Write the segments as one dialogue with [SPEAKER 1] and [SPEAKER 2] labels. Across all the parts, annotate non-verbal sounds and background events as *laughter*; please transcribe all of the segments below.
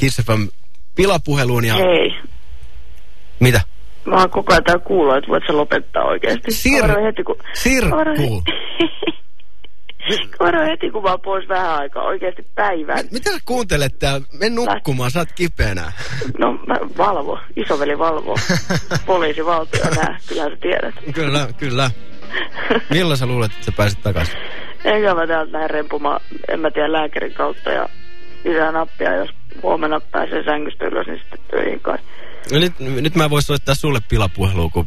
[SPEAKER 1] Kiss FM pilapuheluun ja...
[SPEAKER 2] Hei.
[SPEAKER 1] Mitä?
[SPEAKER 2] Mä oon koko ajan täällä kuullut, että voit sä lopettaa oikeesti.
[SPEAKER 1] Sir...
[SPEAKER 2] Varoin heti, kun...
[SPEAKER 1] Sirkku.
[SPEAKER 2] Mä varoin- Mä *laughs* varoin heti, kun mä oon pois vähän aikaa, oikeesti päivän.
[SPEAKER 1] Mitä sä kuuntelet täällä? Mene nukkumaan, sä oot kipeänä.
[SPEAKER 2] No, mä valvo. Isoveli valvoo. *laughs* Poliisi valtio nää, kyllä sä tiedät.
[SPEAKER 1] kyllä, kyllä. Milloin sä luulet, että sä pääset takaisin?
[SPEAKER 2] Enkä mä täältä lähden rempumaan, en mä tiedä lääkärin kautta ja lisää nappia, jos huomenna pääsee sängystä ylös, niin sitten töihin kai.
[SPEAKER 1] No nyt, nyt mä vois soittaa sulle pilapuhelua, kun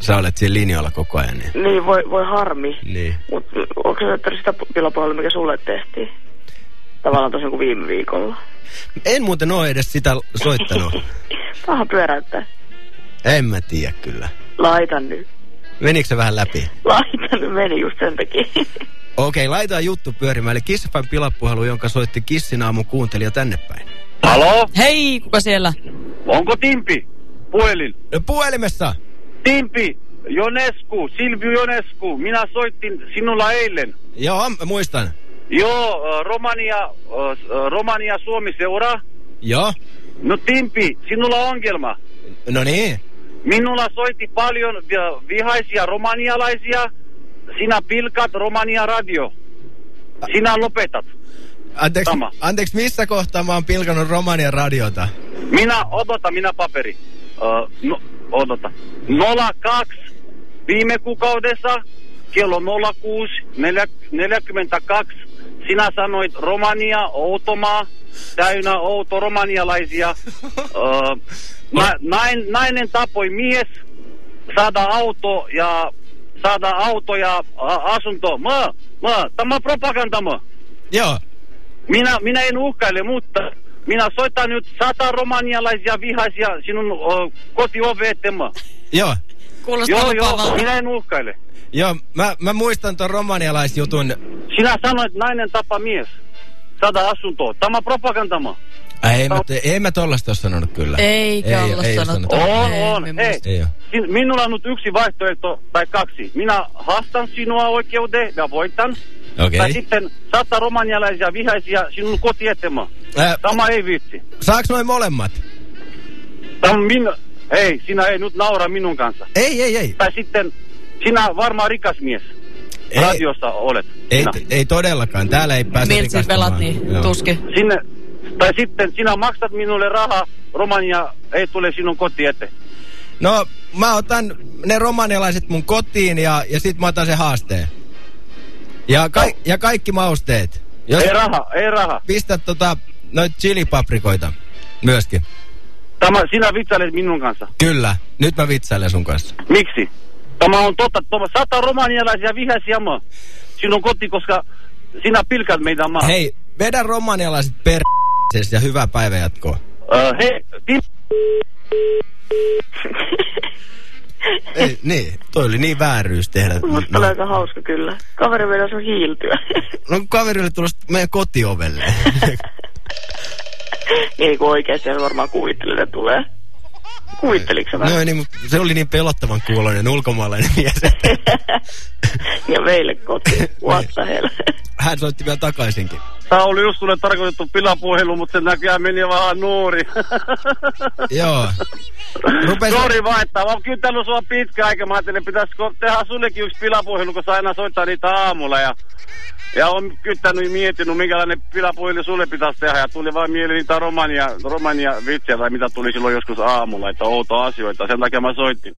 [SPEAKER 1] sä olet siinä linjalla koko ajan. Niin.
[SPEAKER 2] Niin, voi, voi harmi.
[SPEAKER 1] niin.
[SPEAKER 2] Mutta onko se soittanut sitä pilapuhelua, mikä sulle tehtiin? Tavallaan tosiaan kuin viime viikolla.
[SPEAKER 1] En muuten oo edes sitä soittanut. *laughs*
[SPEAKER 2] Paha pyöräyttää.
[SPEAKER 1] en mä tiedä kyllä.
[SPEAKER 2] Laita nyt.
[SPEAKER 1] Menikö se vähän läpi?
[SPEAKER 2] Laita nyt, meni just sen takia. *laughs*
[SPEAKER 1] Okei, laitetaan juttu pyörimään. Eli Kissafan pilapuhelu, jonka soitti Kissin aamun kuuntelija tänne päin.
[SPEAKER 3] Halo?
[SPEAKER 4] Hei, kuka siellä?
[SPEAKER 3] Onko Timpi? Puhelin.
[SPEAKER 1] No, puhelimessa!
[SPEAKER 3] Timpi, Jonesku, Silviu Jonesku. Minä soitin sinulla eilen.
[SPEAKER 1] Joo, muistan.
[SPEAKER 3] Joo, Romania, Romania Suomi seuraa.
[SPEAKER 1] Joo.
[SPEAKER 3] No Timpi, sinulla on ongelma.
[SPEAKER 1] No niin.
[SPEAKER 3] Minulla soitti paljon vi- vihaisia romanialaisia. Sinä pilkat Romania radio. Sinä lopetat.
[SPEAKER 1] Anteeksi,
[SPEAKER 3] Sama.
[SPEAKER 1] anteeksi, missä kohtaa mä oon pilkannut Romanian radiota?
[SPEAKER 3] Minä, odota, minä paperi. Uh, no, odota. 02 viime kuukaudessa kello 06 neljä- 42 sinä sanoit Romania, outomaa, täynnä outo romanialaisia. Uh, *laughs* na, nain, nainen tapoi mies, saada auto ja saada auto ja a, asunto. Mä, mä, tämä on propaganda mä.
[SPEAKER 1] Joo.
[SPEAKER 3] Minä, minä en uhkaile, mutta minä soitan nyt sata romanialaisia vihaisia sinun o, kotiove mä.
[SPEAKER 1] Joo.
[SPEAKER 4] Kuulostaa
[SPEAKER 3] Joo, joo, minä en uhkaile.
[SPEAKER 1] Joo, mä, mä muistan ton romanialaisjutun.
[SPEAKER 3] Sinä sanoit, että nainen tapa mies. Saada asuntoa. Tämä on propaganda mä.
[SPEAKER 1] Ai, ei, mä, te, ei mä tollasta ole sanonut kyllä.
[SPEAKER 4] Eikä olla
[SPEAKER 1] ei.
[SPEAKER 3] On,
[SPEAKER 4] Ei,
[SPEAKER 3] on.
[SPEAKER 4] me
[SPEAKER 3] Ei.
[SPEAKER 1] Ei oo.
[SPEAKER 3] Sin- Minulla on nyt yksi vaihtoehto, tai kaksi. Minä haastan sinua oikeuteen ja voitan.
[SPEAKER 1] Okei.
[SPEAKER 3] Tai sitten sata romanialaisia vihaisia sinun koti eteen. mä.
[SPEAKER 1] Ää,
[SPEAKER 3] Tämä ei vitsi.
[SPEAKER 1] saaks noin molemmat?
[SPEAKER 3] Tämä min... Ei, sinä ei nyt naura minun kanssa.
[SPEAKER 1] Ei, ei, ei.
[SPEAKER 3] Tai sitten sinä varmaan rikas mies.
[SPEAKER 1] Ei.
[SPEAKER 3] Radiossa olet.
[SPEAKER 1] Ei, ei todellakaan. Täällä ei pääse
[SPEAKER 4] Miltä siis
[SPEAKER 1] rikastumaan.
[SPEAKER 4] velat, niin
[SPEAKER 1] Joo.
[SPEAKER 4] tuski.
[SPEAKER 3] Sinne, tai sitten sinä maksat minulle rahaa, Romania ei tule sinun koti eteen.
[SPEAKER 1] No, mä otan ne romanialaiset mun kotiin ja, ja sit mä otan sen haasteen. Ja, ka- ja kaikki mausteet. Jos
[SPEAKER 3] Ei raha, ei raha.
[SPEAKER 1] pistät tota, noit chilipaprikoita myöskin.
[SPEAKER 3] Tämä, sinä vitsailet minun kanssa.
[SPEAKER 1] Kyllä, nyt mä vitsailen sun kanssa.
[SPEAKER 3] Miksi? Tämä on totta. Tämä sata romanialaisia vihaisia maa. Sinun koti, koska sinä pilkat meidän maa.
[SPEAKER 1] Hei, vedä romanialaiset per ja hyvää päivänjatkoa.
[SPEAKER 3] Äh, hei, *laughs*
[SPEAKER 1] Ei, niin, toi oli niin vääryys tehdä.
[SPEAKER 2] Musta oli aika hauska kyllä. Kaveri meidän on hiiltyä.
[SPEAKER 1] no kaverille tulosta meidän kotiovelle. *laughs*
[SPEAKER 2] Ei kun oikeesti hän varmaan kuvitteli, että tulee. Kuvitteliko sä
[SPEAKER 1] no niin, mutta se oli niin pelottavan kuuloinen ulkomaalainen mies. *laughs*
[SPEAKER 2] ja meille kotiin. What the hell?
[SPEAKER 1] Hän soitti vielä takaisinkin.
[SPEAKER 3] tämä oli just sulle tarkoitettu pilapuhelu, mutta se näköjään meni vähän nuori. *laughs*
[SPEAKER 1] Joo. Rupes...
[SPEAKER 3] Sori vaan, että mä oon kyttänyt sua pitkä aika. Mä ajattelin, pitäisikö tehdä sullekin yksi pilapuhelu, kun sä aina soittaa niitä aamulla. Ja, ja on kyttänyt ja miettinyt, minkälainen pilapuhelu sulle pitäisi tehdä. Ja tuli vaan mieleen niitä romania, romania vitsejä, tai mitä tuli silloin joskus aamulla, että outo asioita. Sen takia mä soitin.